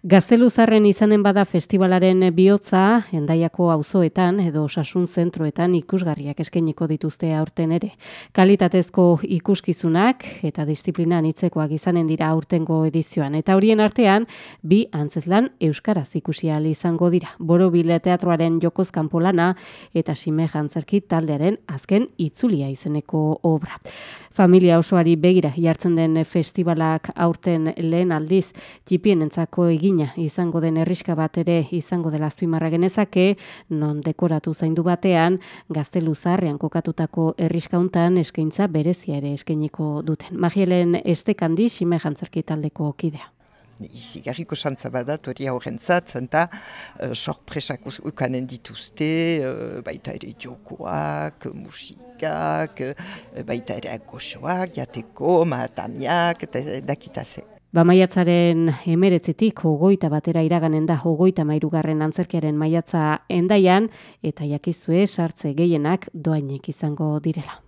Gazteluzarren izanen bada festivalaren bihotza, endaiako auzoetan edo osasun zentroetan ikusgarriak eskainiko dituzte aurten ere. Kalitatezko ikuskizunak eta disiplinan hitzekoak izanen dira aurtengo edizioan. Eta horien artean, bi antzeslan euskaraz ikusia izango dira. Borobile teatroaren jokoz kanpolana eta sime jantzerki taldearen azken itzulia izeneko obra. Familia osoari begira jartzen den festivalak aurten lehen aldiz, jipien entzako egina izango den herriska bat ere izango dela azpimarra genezake, non dekoratu zaindu batean, gaztelu zarrean kokatutako herriskauntan eskaintza berezia ere eskainiko duten. Magielen estekandi, sime jantzerki taldeko kidea izigarriko santza badat hori aurrentzat, zenta uh, sorpresak ukanen dituzte, uh, baita ere jokoak, musikak, uh, baita ere goxoak, jateko, matamiak, eta dakitaze. Ba maiatzaren emeretzitik hogoita batera iraganen da hogoita mairugarren antzerkiaren maiatza endaian eta jakizue sartze gehienak doainek izango direla.